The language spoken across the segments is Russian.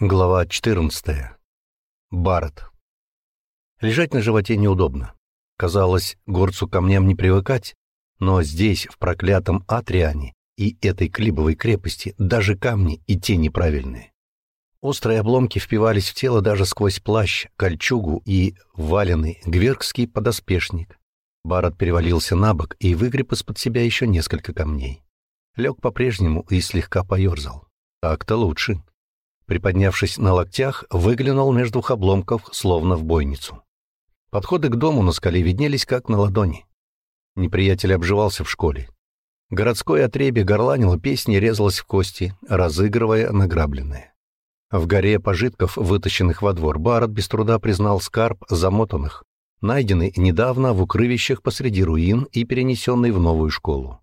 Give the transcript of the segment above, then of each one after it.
Глава 14. Барретт. Лежать на животе неудобно. Казалось, горцу камням не привыкать, но здесь, в проклятом Атриане и этой клибовой крепости, даже камни и те неправильные. Острые обломки впивались в тело даже сквозь плащ, кольчугу и валенный гверкский подоспешник. Барретт перевалился на бок и выгреб из-под себя еще несколько камней. Лег по-прежнему и слегка поерзал. Так-то лучше приподнявшись на локтях, выглянул между обломков, словно в бойницу. Подходы к дому на скале виднелись как на ладони. Неприятель обживался в школе. Городское отребье горланило песни резалось в кости, разыгрывая награбленное. В горе пожитков, вытащенных во двор, Барретт без труда признал скарб замотанных, найденный недавно в укрывищах посреди руин и перенесенный в новую школу.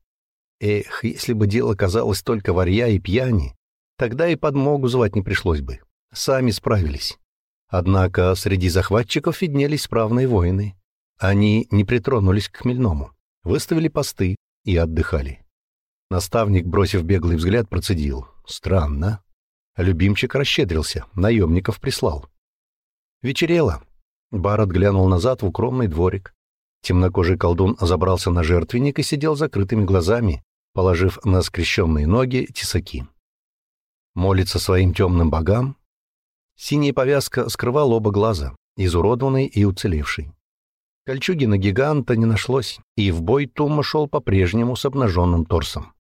Эх, если бы дело казалось только варья и пьяни, Тогда и подмогу звать не пришлось бы. Сами справились. Однако среди захватчиков виднелись справные воины. Они не притронулись к хмельному, выставили посты и отдыхали. Наставник, бросив беглый взгляд, процедил. Странно. Любимчик расщедрился, наемников прислал. Вечерело. Барат глянул назад в укромный дворик. Темнокожий колдун забрался на жертвенник и сидел закрытыми глазами, положив на скрещенные ноги тесаки. Молится своим темным богам? Синяя повязка скрывала оба глаза, изуродованный и уцелевший. Кольчуги на гиганта не нашлось, и в бой Тума шел по-прежнему с обнаженным торсом.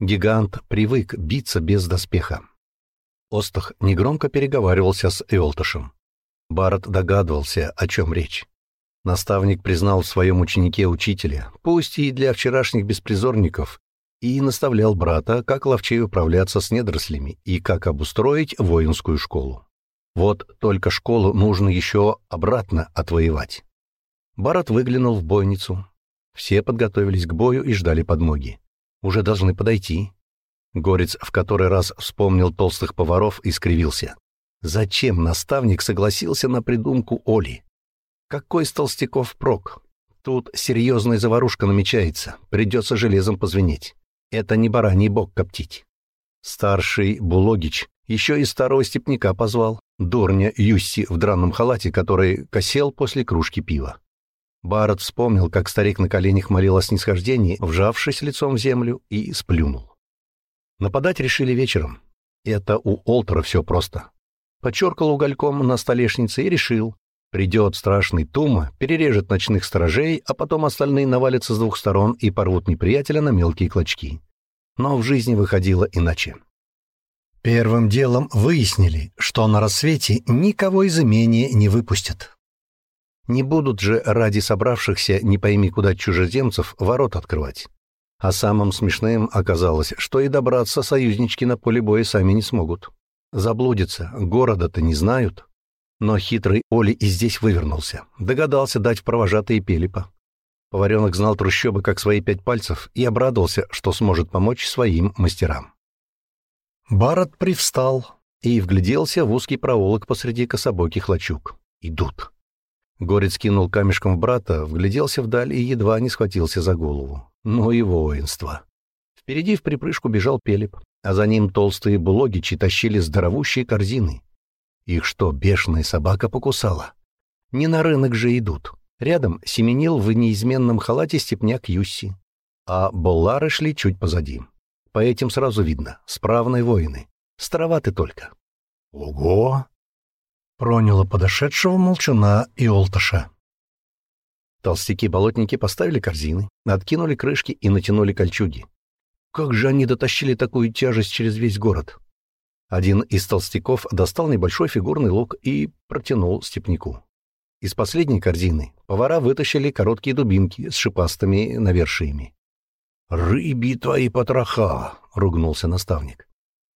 Гигант привык биться без доспеха. Остах негромко переговаривался с Эолташем. Барат догадывался, о чем речь. Наставник признал в своем ученике учителя, пусть и для вчерашних беспризорников, и наставлял брата, как ловчей управляться с недорослями и как обустроить воинскую школу. Вот только школу нужно еще обратно отвоевать. Барат выглянул в бойницу. Все подготовились к бою и ждали подмоги. Уже должны подойти. Горец в который раз вспомнил толстых поваров и скривился. Зачем наставник согласился на придумку Оли? Какой с толстяков прок? Тут серьезная заварушка намечается, придется железом позвенеть. Это не бараний бог коптить. Старший Булогич еще и старого степняка позвал, дурня Юсси в драном халате, который косел после кружки пива. Барретт вспомнил, как старик на коленях молил о снисхождении, вжавшись лицом в землю, и сплюнул. Нападать решили вечером. Это у Олтера все просто. Подчеркал угольком на столешнице и решил. Придет страшный Тума, перережет ночных сторожей, а потом остальные навалятся с двух сторон и порвут неприятеля на мелкие клочки. Но в жизни выходило иначе. Первым делом выяснили, что на рассвете никого из имения не выпустят. Не будут же ради собравшихся не пойми куда чужеземцев ворот открывать. А самым смешным оказалось, что и добраться союзнички на поле боя сами не смогут. Заблудятся, города-то не знают. Но хитрый Оли и здесь вывернулся. Догадался дать в провожатые Пелепа. Поваренок знал трущобы как свои пять пальцев и обрадовался, что сможет помочь своим мастерам. Барат привстал и вгляделся в узкий проулок посреди кособоких лачуг. Идут. Горец кинул камешком в брата, вгляделся вдаль и едва не схватился за голову. Ну и воинство. Впереди в припрыжку бежал Пелеп, а за ним толстые булогичи тащили здоровущие корзины. Их что, бешеная собака покусала? Не на рынок же идут. Рядом семенил в неизменном халате степняк Юсси, а боллары шли чуть позади. По этим сразу видно — справные воины. Староваты только. «Ого!» — проняло подошедшего молчуна и Олташа. Толстяки-болотники поставили корзины, откинули крышки и натянули кольчуги. Как же они дотащили такую тяжесть через весь город? Один из толстяков достал небольшой фигурный лук и протянул степняку. Из последней корзины повара вытащили короткие дубинки с шипастыми навершиями. «Рыби твои потроха!» — ругнулся наставник.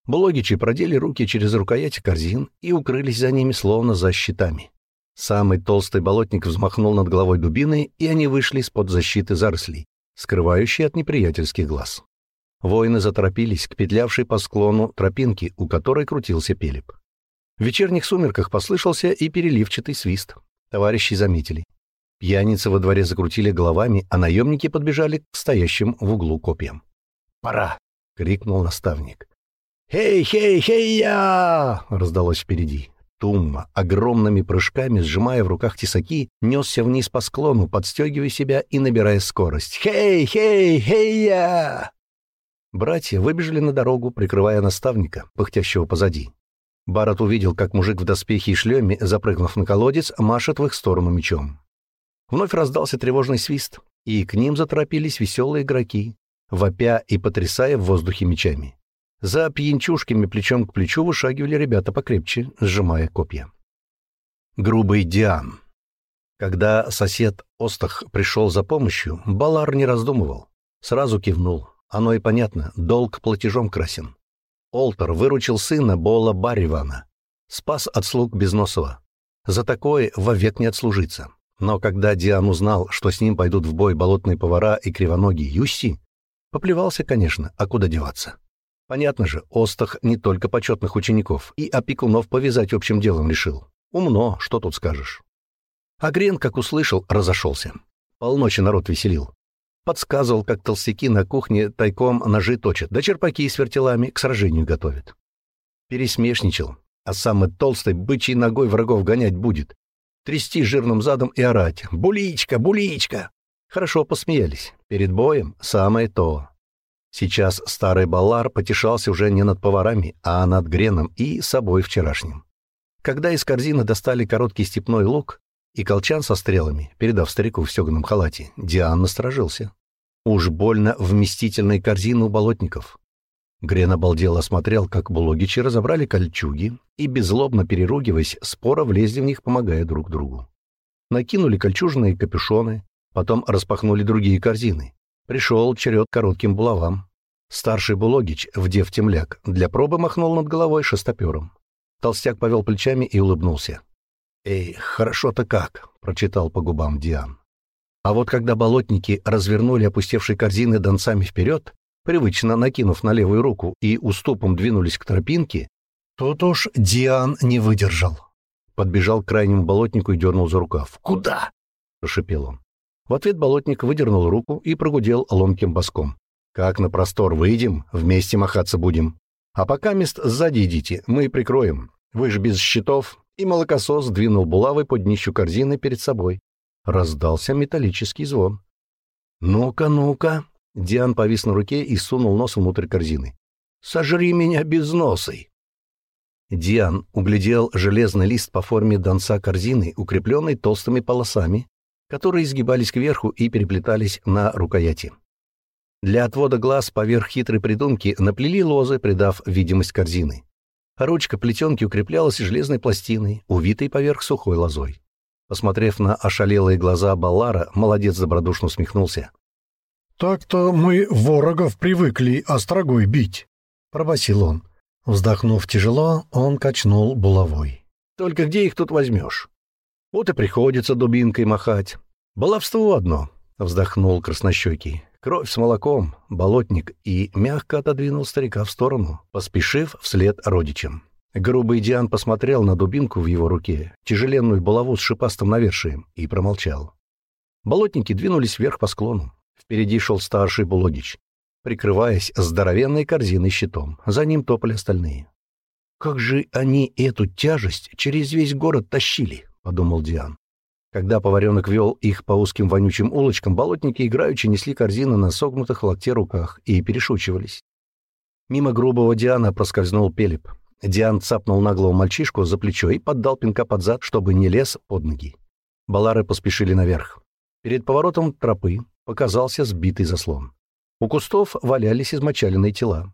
Блогичи продели руки через рукояти корзин и укрылись за ними, словно за щитами. Самый толстый болотник взмахнул над головой дубиной, и они вышли из-под защиты зарослей, скрывающей от неприятельских глаз. Воины заторопились к петлявшей по склону тропинке, у которой крутился Пелеп. В вечерних сумерках послышался и переливчатый свист. Товарищи заметили. Пьяницы во дворе закрутили головами, а наемники подбежали к стоящим в углу копьям. «Пора!» — крикнул наставник. «Хей-хей-хей-я!» — раздалось впереди. Тумма, огромными прыжками, сжимая в руках тесаки, несся вниз по склону, подстегивая себя и набирая скорость. «Хей-хей-хей-я!» Братья выбежали на дорогу, прикрывая наставника, пыхтящего позади. Барат увидел, как мужик в доспехе и шлеме, запрыгнув на колодец, машет в их сторону мечом. Вновь раздался тревожный свист, и к ним заторопились веселые игроки, вопя и потрясая в воздухе мечами. За пьянчушками плечом к плечу вышагивали ребята покрепче, сжимая копья. Грубый Диан. Когда сосед Остах пришел за помощью, Балар не раздумывал. Сразу кивнул. Оно и понятно, долг платежом красен. Олтер выручил сына Бола Барривана. Спас от слуг Безносова. За такое вовек не отслужиться. Но когда Диан узнал, что с ним пойдут в бой болотные повара и кривоногие Юсси, поплевался, конечно, а куда деваться. Понятно же, Остах не только почетных учеников, и опекунов повязать общим делом решил. Умно, что тут скажешь. А Грен, как услышал, разошелся. Полночи народ веселил. Подсказывал, как толстяки на кухне тайком ножи точат, да черпаки с вертелами к сражению готовят. Пересмешничал, а самый толстый бычьей ногой врагов гонять будет. Трясти жирным задом и орать «Буличка! Буличка!» Хорошо посмеялись. Перед боем самое то. Сейчас старый Баллар потешался уже не над поварами, а над Греном и собой вчерашним. Когда из корзины достали короткий степной лук и колчан со стрелами, передав старику в стеганом халате, Диан насторожился. Уж больно вместительная корзина у болотников. Грен обалдело осмотрел, как булогичи разобрали кольчуги и, беззлобно переругиваясь, споро влезли в них, помогая друг другу. Накинули кольчужные капюшоны, потом распахнули другие корзины. Пришел черед коротким булавам. Старший Булогич, вдев темляк, для пробы махнул над головой шестопером. Толстяк повел плечами и улыбнулся. «Эй, хорошо-то как!» — прочитал по губам Диан. А вот когда болотники развернули опустевшие корзины донцами вперед, привычно накинув на левую руку и уступом двинулись к тропинке, тут уж Диан не выдержал. Подбежал к крайнему болотнику и дернул за рукав. «Куда?» — прошепел он. В ответ болотник выдернул руку и прогудел ломким боском. «Как на простор выйдем, вместе махаться будем. А пока мест сзади идите, мы прикроем. Вы же без щитов». И молокосос двинул булавой под днищу корзины перед собой. Раздался металлический звон. «Ну-ка, ну-ка!» Диан повис на руке и сунул нос внутрь корзины. «Сожри меня без носой!» Диан углядел железный лист по форме донца корзины, укрепленный толстыми полосами, которые изгибались кверху и переплетались на рукояти. Для отвода глаз поверх хитрой придумки наплели лозы, придав видимость корзины. Ручка плетенки укреплялась железной пластиной, увитой поверх сухой лозой. Посмотрев на ошалелые глаза Баллара, молодец добродушно усмехнулся. «Так-то мы ворогов привыкли острогой бить», — пробасил он. Вздохнув тяжело, он качнул булавой. «Только где их тут возьмешь? Вот и приходится дубинкой махать. Баловство одно, — вздохнул краснощекий. Кровь с молоком, болотник, и мягко отодвинул старика в сторону, поспешив вслед родичам. Грубый Диан посмотрел на дубинку в его руке, тяжеленную булаву с шипастым навершием, и промолчал. Болотники двинулись вверх по склону. Впереди шел старший Булогич, прикрываясь здоровенной корзиной щитом. За ним топали остальные. «Как же они эту тяжесть через весь город тащили?» — подумал Диан. Когда поваренок вел их по узким вонючим улочкам, болотники играючи несли корзины на согнутых локте руках и перешучивались. Мимо грубого Диана проскользнул Пелеп. Диан цапнул наглого мальчишку за плечо и поддал пинка под зад, чтобы не лез под ноги. Балары поспешили наверх. Перед поворотом тропы показался сбитый заслон. У кустов валялись измочаленные тела.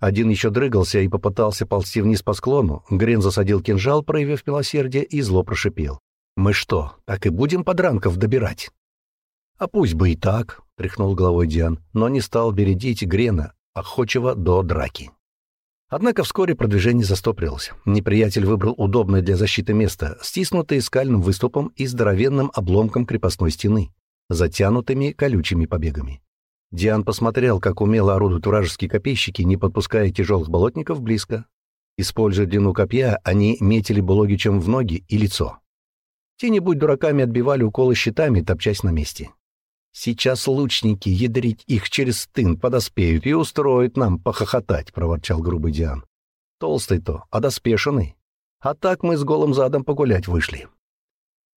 Один еще дрыгался и попытался ползти вниз по склону. Грен засадил кинжал, проявив милосердие, и зло прошипел. «Мы что, так и будем подранков добирать?» «А пусть бы и так», — тряхнул головой Диан, но не стал бередить Грена, охочего до драки. Однако вскоре продвижение застопорилось. Неприятель выбрал удобное для защиты место, стиснутое скальным выступом и здоровенным обломком крепостной стены, затянутыми колючими побегами. Диан посмотрел, как умело орудуют вражеские копейщики, не подпуская тяжелых болотников близко. Используя длину копья, они метили Булогичем в ноги и лицо. Те, не будь дураками, отбивали уколы щитами, топчась на месте. «Сейчас лучники ядрить их через стын подоспеют и устроят нам похохотать», — проворчал грубый Диан. Толстый-то, а доспешенный. А так мы с голым задом погулять вышли.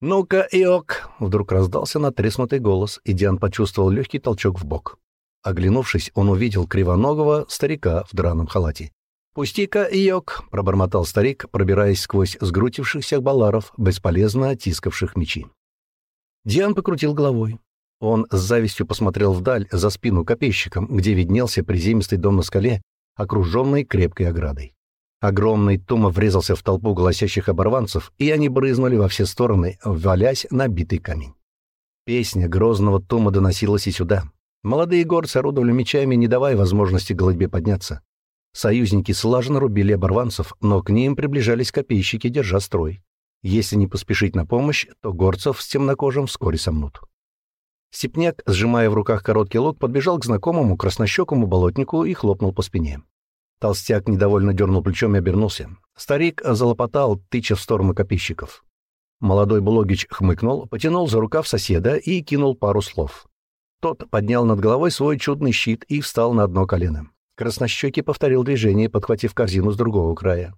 «Ну-ка, Иок!» — вдруг раздался натреснутый голос, и Диан почувствовал легкий толчок в бок. Оглянувшись, он увидел кривоногого старика в драном халате. «Пусти-ка, Иок!» — пробормотал старик, пробираясь сквозь сгрутившихся баларов, бесполезно оттискавших мечи. Диан покрутил головой. Он с завистью посмотрел вдаль, за спину копейщикам, где виднелся приземистый дом на скале, окруженный крепкой оградой. Огромный Тума врезался в толпу голосящих оборванцев, и они брызнули во все стороны, валясь на битый камень. Песня грозного Тума доносилась и сюда. Молодые горцы орудовали мечами, не давая возможности голубе подняться. Союзники слаженно рубили оборванцев, но к ним приближались копейщики, держа строй. Если не поспешить на помощь, то горцев с темнокожим вскоре сомнут. Степняк, сжимая в руках короткий лук, подбежал к знакомому краснощекому болотнику и хлопнул по спине. Толстяк недовольно дернул плечом и обернулся. Старик залопотал, тыча в сторону копейщиков. Молодой Булогич хмыкнул, потянул за рукав соседа и кинул пару слов. Тот поднял над головой свой чудный щит и встал на одно колено. Краснощекий повторил движение, подхватив корзину с другого края.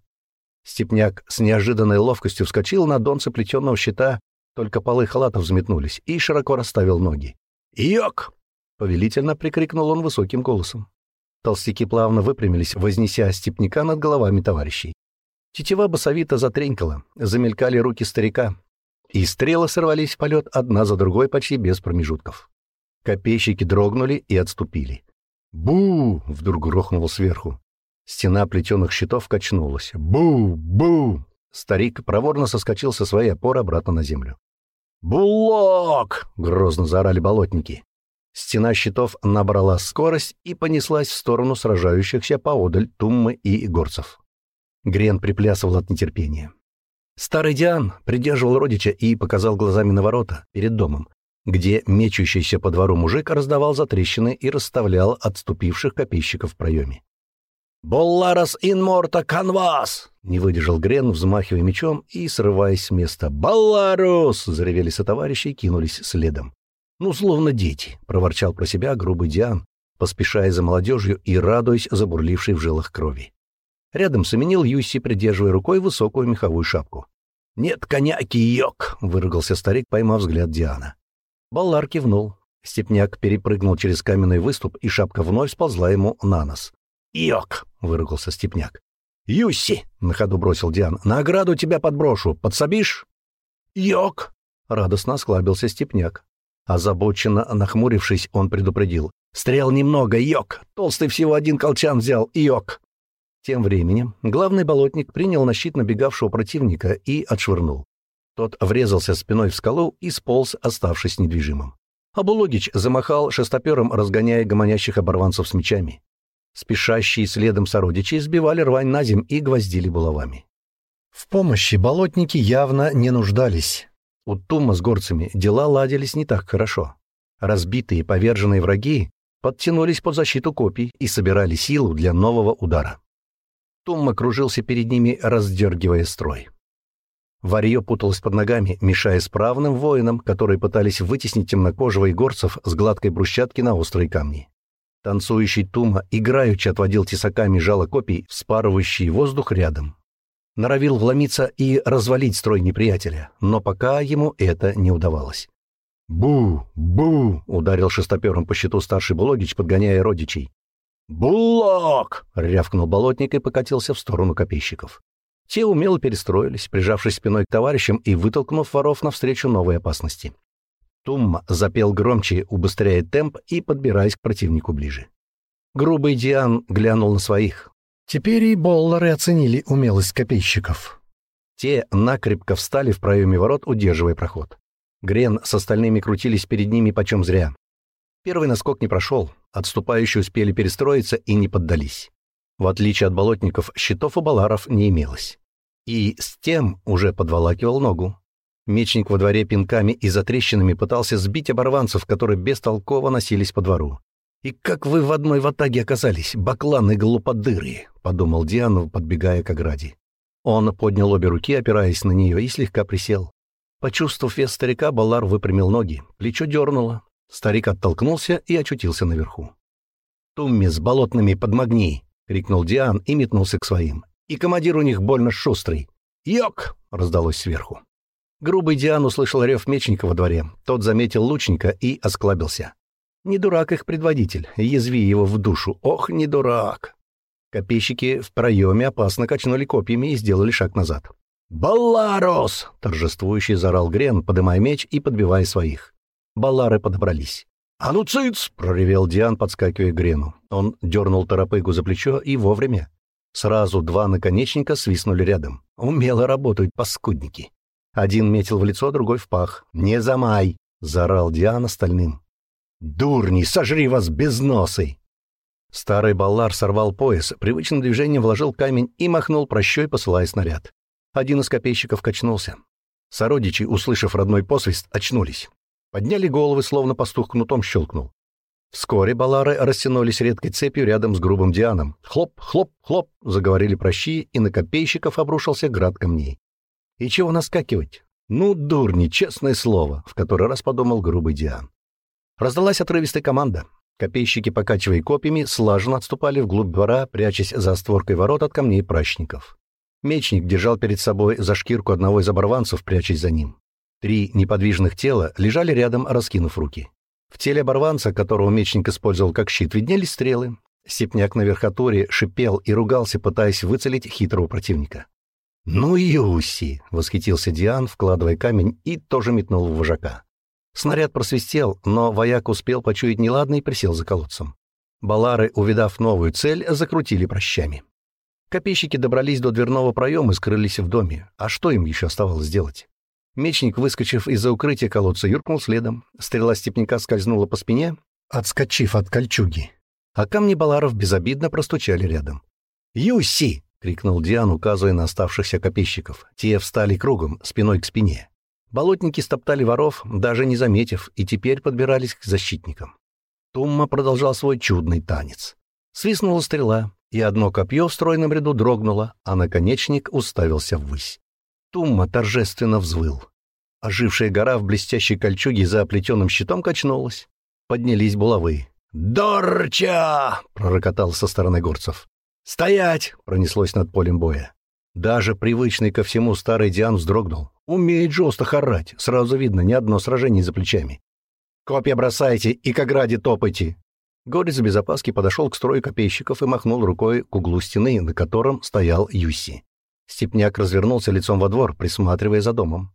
Степняк с неожиданной ловкостью вскочил на донце плетеного щита, только полы халатов взметнулись, и широко расставил ноги. «Йок!» — повелительно прикрикнул он высоким голосом. Толстяки плавно выпрямились, вознеся степняка над головами товарищей. Тетива басовито затренькала, замелькали руки старика, и стрелы сорвались в полет одна за другой почти без промежутков. Копейщики дрогнули и отступили. «Бу!» — вдруг грохнуло сверху. Стена плетеных щитов качнулась. «Бу! Бу!» Старик проворно соскочил со своей опоры обратно на землю. «Булок!» — грозно заорали болотники. Стена щитов набрала скорость и понеслась в сторону сражающихся поодаль Туммы и горцев. Грен приплясывал от нетерпения. Старый Диан придерживал родича и показал глазами на ворота перед домом, где мечущийся по двору мужик раздавал затрещины и расставлял отступивших копейщиков в проеме. «Болларас ин морта канвас!» — не выдержал Грен, взмахивая мечом и срываясь с места. «Балларус!» — заревели сотоварищи и кинулись следом. «Ну, словно дети!» — проворчал про себя грубый Диан, поспешая за молодежью и радуясь забурлившей в жилах крови. Рядом соменил Юси, придерживая рукой высокую меховую шапку. «Нет коняки, йок!» — выругался старик, поймав взгляд Диана. Баллар кивнул. Степняк перепрыгнул через каменный выступ, и шапка вновь сползла ему на нос. «Йок!» — выругался Степняк. «Юсси!» — на ходу бросил Диан. «На ограду тебя подброшу. Подсобишь?» «Йок!» — радостно осклабился Степняк. Озабоченно нахмурившись, он предупредил. «Стрел немного, йок! Толстый всего один колчан взял, йок!» Тем временем главный болотник принял на щит набегавшего противника и отшвырнул. Тот врезался спиной в скалу и сполз, оставшись недвижимым. Абулогич замахал шестопером, разгоняя гомонящих оборванцев с мечами. Спешащие следом сородичи сбивали рвань на земь и гвоздили булавами. В помощи болотники явно не нуждались. У Тума с горцами дела ладились не так хорошо. Разбитые поверженные враги подтянулись под защиту копий и собирали силу для нового удара. Тумма кружился перед ними, раздергивая строй. Варье путалось под ногами, мешая справным воинам, которые пытались вытеснить темнокожего и горцев с гладкой брусчатки на острые камни. Танцующий Тума играючи отводил тесаками жало копий, вспарывающий воздух рядом. Норовил вломиться и развалить строй неприятеля, но пока ему это не удавалось. «Бу! Бу!» — ударил шестопером по щиту старший Булогич, подгоняя родичей. «Булок!» — рявкнул болотник и покатился в сторону копейщиков. Те умело перестроились, прижавшись спиной к товарищам и вытолкнув воров навстречу новой опасности. Тумма запел громче, убыстряя темп и подбираясь к противнику ближе. Грубый Диан глянул на своих. Теперь и боллары оценили умелость копейщиков. Те накрепко встали в проеме ворот, удерживая проход. Грен с остальными крутились перед ними почем зря. Первый наскок не прошел, отступающие успели перестроиться и не поддались. В отличие от болотников, щитов у баларов не имелось. И с тем уже подволакивал ногу. Мечник во дворе пинками и затрещинами пытался сбить оборванцев, которые бестолково носились по двору. «И как вы в одной ватаге оказались, бакланы глуподыры!» — подумал Диану, подбегая к ограде. Он поднял обе руки, опираясь на нее, и слегка присел. Почувствовав вес старика, Балар выпрямил ноги, плечо дернуло. Старик оттолкнулся и очутился наверху. «Тумми с болотными подмогни!» — крикнул Диан и метнулся к своим. И командир у них больно шустрый. «Йок!» — раздалось сверху. Грубый Диан услышал рев мечника во дворе. Тот заметил лучника и осклабился. Не дурак их предводитель, язви его в душу. Ох, не дурак! Копейщики в проеме опасно качнули копьями и сделали шаг назад. «Балларос!» — торжествующий заорал Грен, подымая меч и подбивая своих. Баллары подобрались. «А ну, цыц!» — проревел Диан, подскакивая к Грену. Он дернул торопыгу за плечо и вовремя. Сразу два наконечника свистнули рядом. Умело работают паскудники. Один метил в лицо, другой в пах. «Не замай!» — заорал Диан остальным. «Дурни, сожри вас без носы!» Старый баллар сорвал пояс, привычным движением вложил камень и махнул прощой, посылая снаряд. Один из копейщиков качнулся. Сородичи, услышав родной посвист, очнулись. Подняли головы, словно пастух кнутом щелкнул. Вскоре балары растянулись редкой цепью рядом с грубым Дианом. Хлоп, хлоп, хлоп, заговорили прощи, и на копейщиков обрушился град камней. И чего наскакивать? Ну, дурни, честное слово, в который раз подумал грубый Диан. Раздалась отрывистая команда. Копейщики, покачивая копьями, слаженно отступали вглубь двора, прячась за створкой ворот от камней прачников. Мечник держал перед собой за шкирку одного из оборванцев, прячась за ним. Три неподвижных тела лежали рядом, раскинув руки. В теле оборванца, которого мечник использовал как щит, виднелись стрелы. Степняк на верхотуре шипел и ругался, пытаясь выцелить хитрого противника. «Ну, Юси!» — восхитился Диан, вкладывая камень, и тоже метнул в вожака. Снаряд просвистел, но вояк успел почуять неладное и присел за колодцем. Балары, увидав новую цель, закрутили прощами. Копейщики добрались до дверного проема и скрылись в доме. А что им еще оставалось делать? Мечник, выскочив из-за укрытия колодца, юркнул следом. Стрела степняка скользнула по спине, отскочив от кольчуги. А камни баларов безобидно простучали рядом. «Юси!» — крикнул Диан, указывая на оставшихся копейщиков. Те встали кругом, спиной к спине. Болотники стоптали воров, даже не заметив, и теперь подбирались к защитникам. Тумма продолжал свой чудный танец. Свистнула стрела, и одно копье в стройном ряду дрогнуло, а наконечник уставился ввысь. Тумма торжественно взвыл. Ожившая гора в блестящей кольчуге за оплетенным щитом качнулась. Поднялись булавы. «Дорча!» — пророкотал со стороны горцев. «Стоять!» — пронеслось над полем боя. Даже привычный ко всему старый Диан вздрогнул. Умеет жестко хорать, сразу видно, ни одно сражение за плечами. «Копья бросайте и к ограде топайте!» Горец без опаски подошел к строю копейщиков и махнул рукой к углу стены, на котором стоял Юси. Степняк развернулся лицом во двор, присматривая за домом.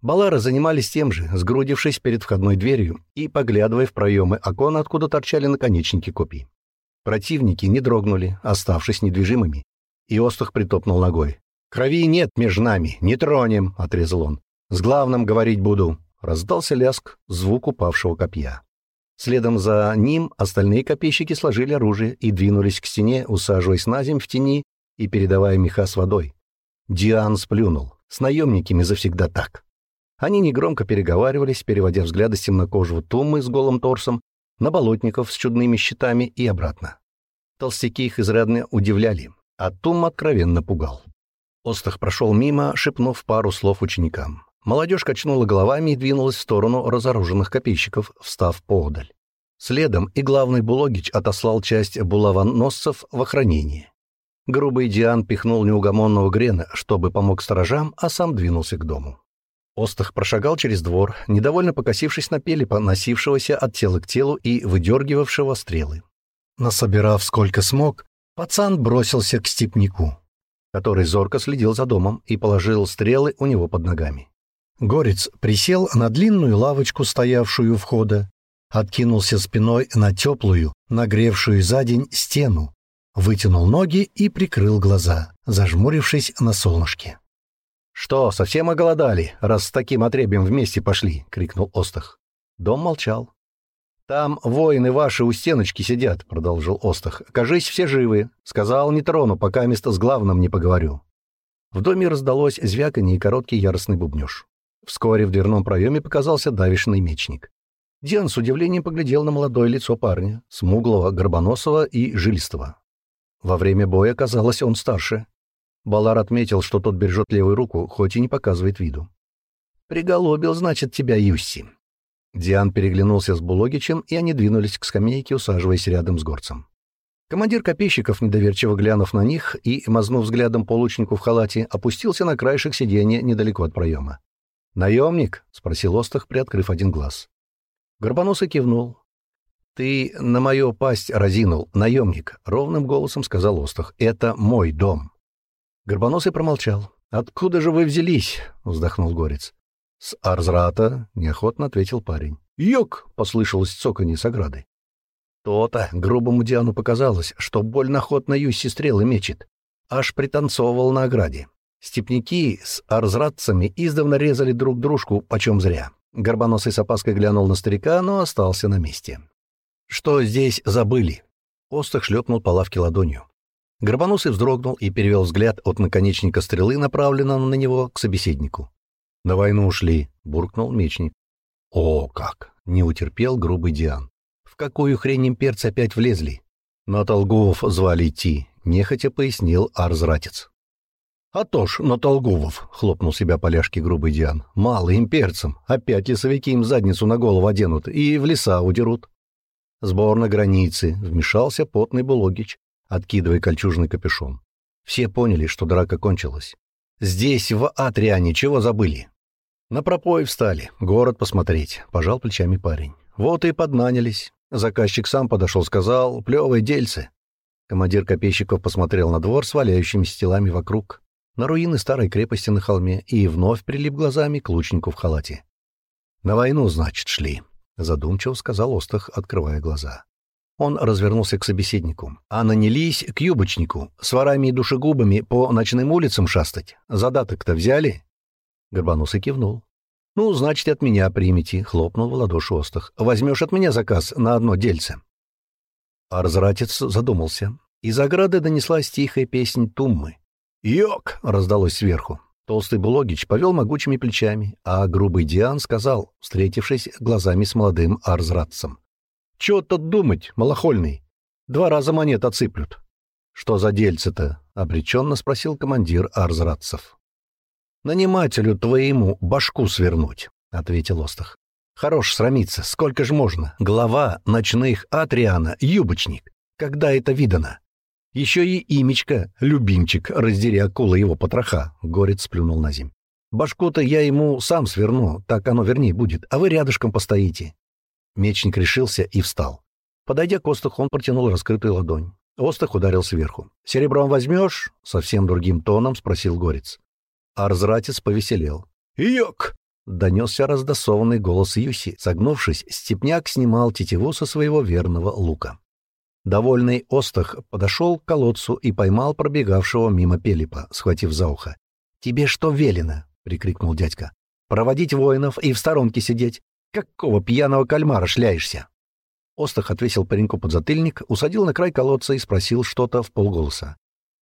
Балары занимались тем же, сгрудившись перед входной дверью и поглядывая в проемы окон, откуда торчали наконечники копий. Противники не дрогнули, оставшись недвижимыми. И Остах притопнул ногой. «Крови нет между нами, не тронем», — отрезал он. «С главным говорить буду». Раздался ляск, звук упавшего копья. Следом за ним остальные копейщики сложили оружие и двинулись к стене, усаживаясь на земь в тени и передавая меха с водой. Диан сплюнул. С наемниками завсегда так. Они негромко переговаривались, переводя взгляды с темнокожего Туммы с голым торсом на болотников с чудными щитами и обратно. Толстяки их изрядно удивляли, а Тум откровенно пугал. Остах прошел мимо, шепнув пару слов ученикам. Молодежь качнула головами и двинулась в сторону разоруженных копейщиков, встав поодаль. Следом и главный Булогич отослал часть булавоносцев в охранение. Грубый Диан пихнул неугомонного Грена, чтобы помог сторожам, а сам двинулся к дому. Остах прошагал через двор, недовольно покосившись на пелепа, носившегося от тела к телу и выдергивавшего стрелы. Насобирав сколько смог, пацан бросился к степнику, который зорко следил за домом и положил стрелы у него под ногами. Горец присел на длинную лавочку, стоявшую у входа, откинулся спиной на теплую, нагревшую за день стену, вытянул ноги и прикрыл глаза, зажмурившись на солнышке. «Что, совсем оголодали, раз с таким отребием вместе пошли?» — крикнул Остах. Дом молчал. «Там воины ваши у стеночки сидят», — продолжил Остах. «Кажись, все живы. Сказал, не трону, пока место с главным не поговорю». В доме раздалось звяканье и короткий яростный бубнёж. Вскоре в дверном проеме показался давишный мечник. Диан с удивлением поглядел на молодое лицо парня, смуглого, горбоносого и жилистого. Во время боя казалось он старше. Балар отметил, что тот бережет левую руку, хоть и не показывает виду. «Приголубил, значит, тебя Юсси». Диан переглянулся с Булогичем, и они двинулись к скамейке, усаживаясь рядом с горцем. Командир копейщиков, недоверчиво глянув на них и, мазнув взглядом по лучнику в халате, опустился на краешек сиденья недалеко от проема. «Наемник?» — спросил Остах, приоткрыв один глаз. Горбоносый кивнул. «Ты на мою пасть разинул, наемник», — ровным голосом сказал Остах. «Это мой дом». Горбоносый промолчал. «Откуда же вы взялись?» — вздохнул Горец. «С Арзрата», — неохотно ответил парень. «Йок!» — послышалось цоканье с ограды. То-то грубому Диану показалось, что больно охотно Юсси стрелы мечет. Аж пританцовывал на ограде. Степняки с арзратцами издавна резали друг дружку почем зря. Горбоносый с опаской глянул на старика, но остался на месте. «Что здесь забыли?» Остах шлепнул по лавке ладонью. Горбоносый вздрогнул и перевел взгляд от наконечника стрелы, направленного на него, к собеседнику. «На войну ушли», — буркнул мечник. «О, как!» — не утерпел грубый Диан в какую хрень имперцы опять влезли. На Толговов звали идти, нехотя пояснил Арзратец. «А то ж, на Толговов!» — хлопнул себя поляшки грубый Диан. «Мало имперцам, опять лесовики им задницу на голову оденут и в леса удерут». «Сбор на границе», — вмешался потный Булогич, откидывая кольчужный капюшон. Все поняли, что драка кончилась. «Здесь, в Атриане, чего забыли?» «На пропой встали, город посмотреть», — пожал плечами парень. «Вот и поднанялись. Заказчик сам подошел, сказал «Плевое дельце». Командир копейщиков посмотрел на двор с валяющимися телами вокруг, на руины старой крепости на холме и вновь прилип глазами к лучнику в халате. «На войну, значит, шли», — задумчиво сказал Остах, открывая глаза. Он развернулся к собеседнику. «А нанялись к юбочнику, с ворами и душегубами по ночным улицам шастать. Задаток-то взяли?» Горбанусый кивнул. «Ну, значит, от меня примите», — хлопнул в ладоши Остах. «Возьмешь от меня заказ на одно дельце». Арзратец задумался. Из ограды донеслась тихая песнь Туммы. «Йок!» — раздалось сверху. Толстый Булогич повел могучими плечами, а грубый Диан сказал, встретившись глазами с молодым арзратцем. «Чего тут думать, малохольный? Два раза монет отсыплют». «Что за дельце-то?» — обреченно спросил командир арзратцев нанимателю твоему башку свернуть», — ответил Остах. «Хорош срамиться, сколько ж можно? Глава ночных Атриана, юбочник. Когда это видано?» «Еще и имечко, любимчик, раздери акулы его потроха», — горец сплюнул на земь. «Башку-то я ему сам сверну, так оно вернее будет, а вы рядышком постоите». Мечник решился и встал. Подойдя к Остаху, он протянул раскрытую ладонь. Остах ударил сверху. «Серебром возьмешь?» — совсем другим тоном спросил Горец. Арзратец повеселел. «Йок!» — донесся раздосованный голос Юси. Согнувшись, степняк снимал тетиву со своего верного лука. Довольный Остах подошел к колодцу и поймал пробегавшего мимо Пелипа, схватив за ухо. «Тебе что велено?» — прикрикнул дядька. «Проводить воинов и в сторонке сидеть. Какого пьяного кальмара шляешься?» Остах отвесил пареньку подзатыльник, усадил на край колодца и спросил что-то в полголоса.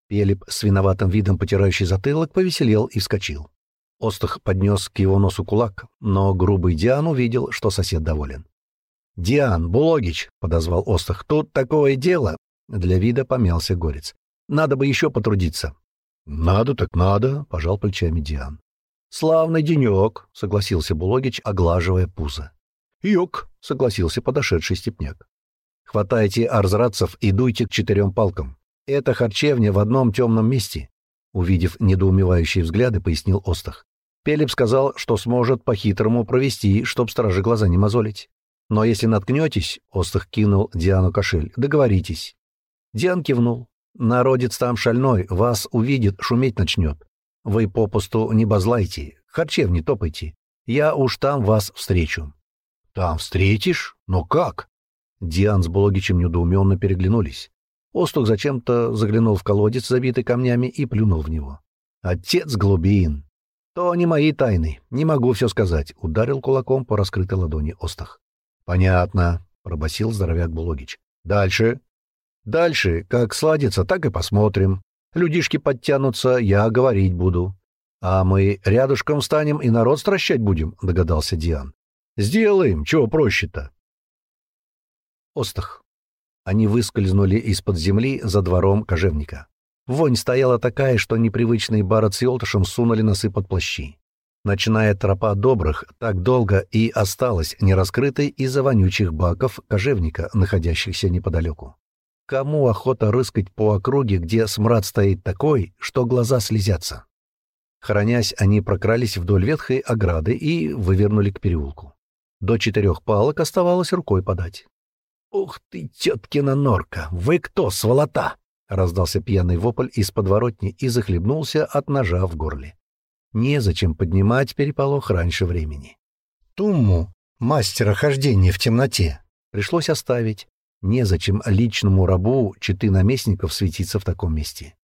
Пелеп с виноватым видом потирающий затылок повеселел и вскочил. Остах поднес к его носу кулак, но грубый Диан увидел, что сосед доволен. «Диан, Булогич!» — подозвал Остах. «Тут такое дело!» Для вида помялся горец. «Надо бы еще потрудиться». «Надо так надо», — пожал плечами Диан. «Славный денек», — согласился Булогич, оглаживая пузо. «Юк», — согласился подошедший степняк. «Хватайте арзрадцев и дуйте к четырем палкам. Это харчевня в одном темном месте, увидев недоумевающие взгляды, пояснил Остах. Пелеп сказал, что сможет по-хитрому провести, чтоб стражи глаза не мозолить. Но если наткнетесь, Остах кинул Диану кошель, договоритесь. Диан кивнул. Народец там шальной, вас увидит, шуметь начнет. Вы попусту не базлайте, харчевни топайте. Я уж там вас встречу. Там встретишь? Но как? Диан с Блогичем недоуменно переглянулись. Остух зачем-то заглянул в колодец, забитый камнями, и плюнул в него. «Отец глубин!» «То не мои тайны, не могу все сказать», — ударил кулаком по раскрытой ладони Остах. «Понятно», — пробасил здоровяк Булогич. «Дальше?» «Дальше, как сладится, так и посмотрим. Людишки подтянутся, я говорить буду». «А мы рядышком встанем и народ стращать будем», — догадался Диан. «Сделаем, чего проще-то?» Остах. Они выскользнули из-под земли за двором кожевника. Вонь стояла такая, что непривычные Барат с Йолташем сунули носы под плащи. Ночная тропа добрых так долго и осталась нераскрытой из-за вонючих баков кожевника, находящихся неподалеку. Кому охота рыскать по округе, где смрад стоит такой, что глаза слезятся? Хранясь, они прокрались вдоль ветхой ограды и вывернули к переулку. До четырех палок оставалось рукой подать. «Ух ты, теткина норка! Вы кто, сволота?» — раздался пьяный вопль из подворотни и захлебнулся от ножа в горле. Незачем поднимать переполох раньше времени. Тумму, мастера хождения в темноте, пришлось оставить. Незачем личному рабу читы наместников светиться в таком месте.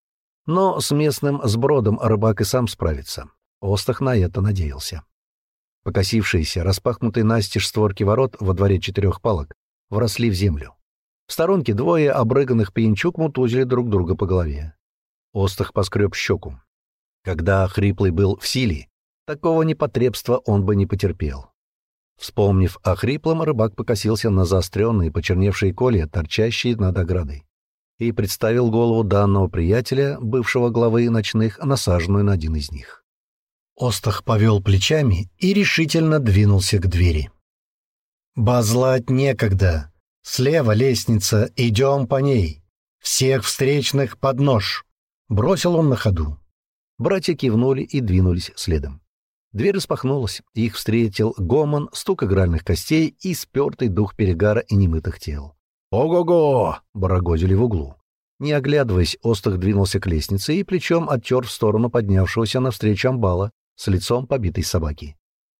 Но с местным сбродом рыбак и сам справится. Остах на это надеялся. Покосившиеся, распахнутые настежь створки ворот во дворе четырех палок вросли в землю. В сторонке двое обрыганных пьянчук мутузили друг друга по голове. Остах поскреб щеку. Когда хриплый был в силе, такого непотребства он бы не потерпел. Вспомнив о хриплом, рыбак покосился на заостренные, почерневшие колья, торчащие над оградой, и представил голову данного приятеля, бывшего главы ночных, насаженную на один из них. Остах повел плечами и решительно двинулся к двери. «Базлать некогда. Слева лестница, идем по ней. Всех встречных под нож!» — бросил он на ходу. Братья кивнули и двинулись следом. Дверь распахнулась, их встретил гомон, стук игральных костей и спертый дух перегара и немытых тел. «Ого-го!» — барагозили в углу. Не оглядываясь, Остах двинулся к лестнице и плечом оттер в сторону поднявшегося навстречу амбала с лицом побитой собаки.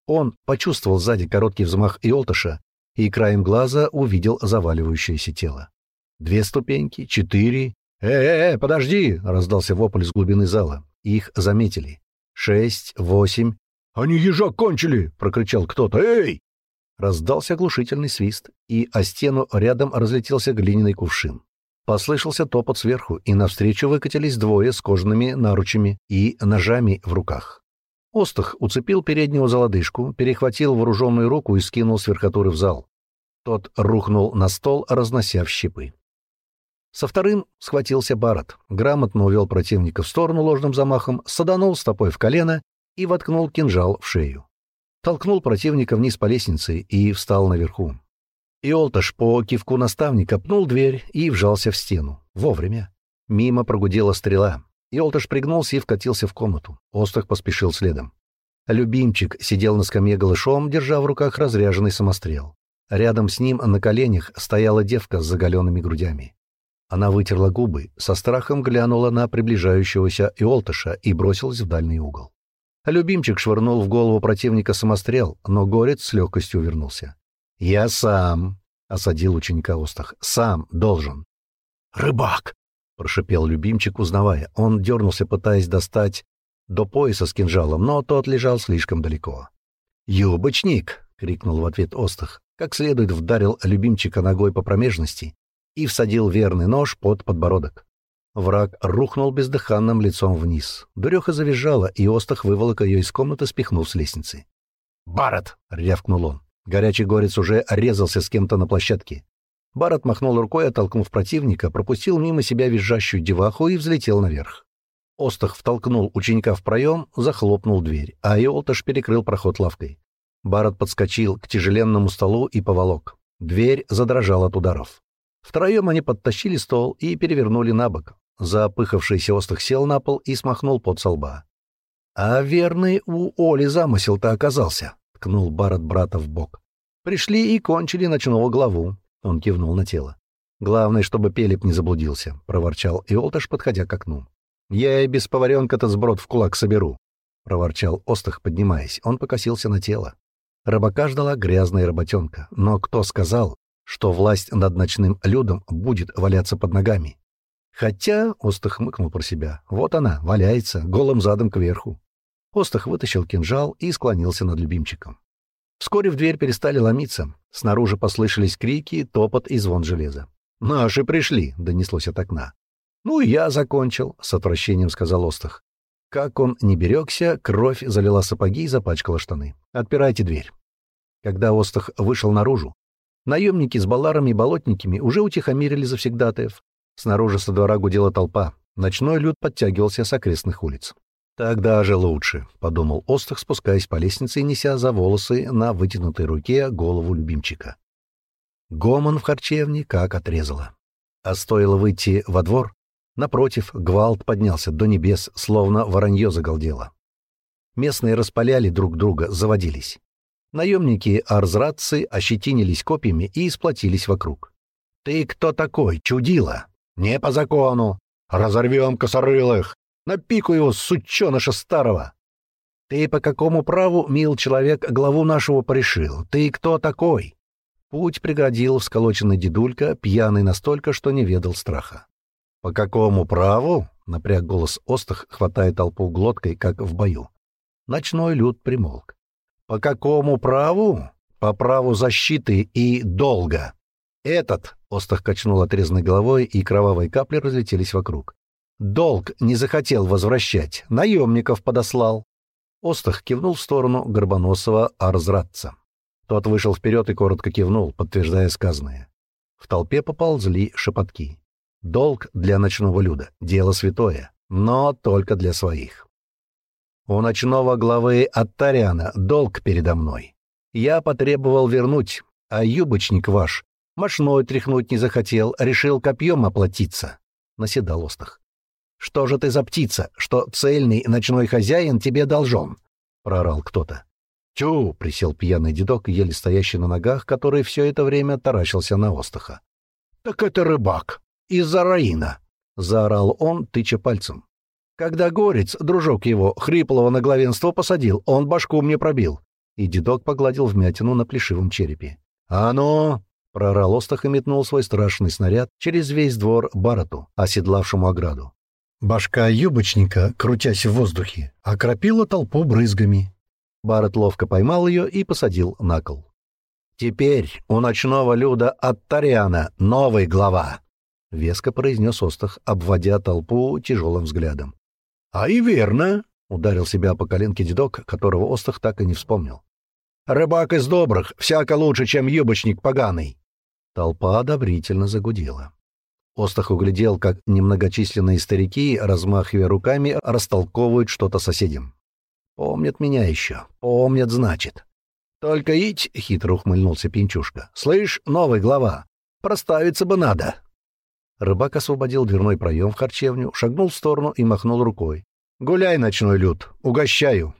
Он почувствовал сзади короткий взмах Иолташа и краем глаза увидел заваливающееся тело. Две ступеньки, четыре... «Э-э-э, подожди!» — раздался вопль с глубины зала. Их заметили. Шесть, восемь, «Они ежа кончили!» — прокричал кто-то. «Эй!» Раздался оглушительный свист, и о стену рядом разлетелся глиняный кувшин. Послышался топот сверху, и навстречу выкатились двое с кожаными наручами и ножами в руках. Остах уцепил переднего за лодыжку, перехватил вооруженную руку и скинул с верхотуры в зал. Тот рухнул на стол, разнося в щепы. Со вторым схватился Барретт, грамотно увел противника в сторону ложным замахом, саданул стопой в колено и воткнул кинжал в шею. Толкнул противника вниз по лестнице и встал наверху. Иолташ по кивку наставника пнул дверь и вжался в стену. Вовремя. Мимо прогудела стрела. Иолташ пригнулся и вкатился в комнату. Остах поспешил следом. Любимчик сидел на скамье голышом, держа в руках разряженный самострел. Рядом с ним на коленях стояла девка с заголенными грудями. Она вытерла губы, со страхом глянула на приближающегося Иолташа и бросилась в дальний угол. Любимчик швырнул в голову противника самострел, но горец с легкостью вернулся. «Я сам», — осадил ученика Остах, — «сам должен». «Рыбак!» — прошипел любимчик, узнавая. Он дернулся, пытаясь достать до пояса с кинжалом, но тот лежал слишком далеко. «Юбочник!» — крикнул в ответ Остах, как следует вдарил любимчика ногой по промежности и всадил верный нож под подбородок. Враг рухнул бездыханным лицом вниз. Дуреха завизжала, и Остах выволок ее из комнаты, спихнув с лестницы. «Барретт!» — рявкнул он. Горячий горец уже резался с кем-то на площадке. Барретт махнул рукой, оттолкнув противника, пропустил мимо себя визжащую деваху и взлетел наверх. Остах втолкнул ученика в проем, захлопнул дверь, а Иолташ перекрыл проход лавкой. Барретт подскочил к тяжеленному столу и поволок. Дверь задрожала от ударов. Втроем они подтащили стол и перевернули на бок. Запыхавшийся остах сел на пол и смахнул под со лба. «А верный у Оли замысел-то оказался», — ткнул Барретт брата в бок. «Пришли и кончили ночного главу», — он кивнул на тело. «Главное, чтобы Пелеп не заблудился», — проворчал Иолташ, подходя к окну. «Я и без поваренка этот сброд в кулак соберу», — проворчал Остах, поднимаясь. Он покосился на тело. Рыбака ждала грязная работенка. Но кто сказал, что власть над ночным людом будет валяться под ногами? Хотя, Остах хмыкнул про себя, вот она, валяется, голым задом кверху. Остах вытащил кинжал и склонился над любимчиком. Вскоре в дверь перестали ломиться. Снаружи послышались крики, топот и звон железа. «Наши пришли!» — донеслось от окна. «Ну, я закончил», — с отвращением сказал Остах. Как он не берегся, кровь залила сапоги и запачкала штаны. «Отпирайте дверь». Когда Остах вышел наружу, наемники с баларами и болотниками уже утихомирили завсегдатаев, Снаружи со двора гудела толпа. Ночной люд подтягивался с окрестных улиц. «Так даже лучше», — подумал Остах, спускаясь по лестнице и неся за волосы на вытянутой руке голову любимчика. Гомон в харчевне как отрезало. А стоило выйти во двор, напротив, гвалт поднялся до небес, словно воронье загалдело. Местные распаляли друг друга, заводились. Наемники арзратцы ощетинились копьями и сплотились вокруг. «Ты кто такой, чудила? Не по закону! Разорвем косорылых! На пику его, сученыша старого!» «Ты по какому праву, мил человек, главу нашего порешил? Ты кто такой?» Путь преградил всколоченный дедулька, пьяный настолько, что не ведал страха. «По какому праву?» — напряг голос Остах, хватая толпу глоткой, как в бою. Ночной люд примолк. «По какому праву?» «По праву защиты и долга». «Этот!» — Остах качнул отрезанной головой, и кровавые капли разлетелись вокруг. «Долг не захотел возвращать, наемников подослал». Остах кивнул в сторону горбоносого арзратца. Тот вышел вперед и коротко кивнул, подтверждая сказанное. В толпе поползли шепотки. Долг для ночного люда — дело святое, но только для своих. У ночного главы Аттаряна долг передо мной. Я потребовал вернуть, а юбочник ваш мошной тряхнуть не захотел, решил копьем оплатиться, — наседал Остах. «Что же ты за птица, что цельный ночной хозяин тебе должен?» — проорал кто-то. «Тю!» — присел пьяный дедок, еле стоящий на ногах, который все это время таращился на Остаха. «Так это рыбак! Из-за Раина!» — заорал он, тыча пальцем. «Когда горец, дружок его, хриплого на главенство посадил, он башку мне пробил». И дедок погладил вмятину на плешивом черепе. «А ну!» — проорал Остах и метнул свой страшный снаряд через весь двор Барату, оседлавшему ограду. Башка юбочника, крутясь в воздухе, окропила толпу брызгами. Барретт ловко поймал ее и посадил на кол. «Теперь у ночного люда от Тариана новый глава», — веско произнес Остах, обводя толпу тяжелым взглядом. «А и верно», — ударил себя по коленке дедок, которого Остах так и не вспомнил. «Рыбак из добрых, всяко лучше, чем юбочник поганый». Толпа одобрительно загудела. Остах углядел, как немногочисленные старики, размахивая руками, растолковывают что-то соседям. «Помнят меня еще. Помнят, значит». «Только ить», — хитро ухмыльнулся Пинчушка. «Слышь, новый глава, проставиться бы надо». Рыбак освободил дверной проем в харчевню, шагнул в сторону и махнул рукой. «Гуляй, ночной люд, угощаю».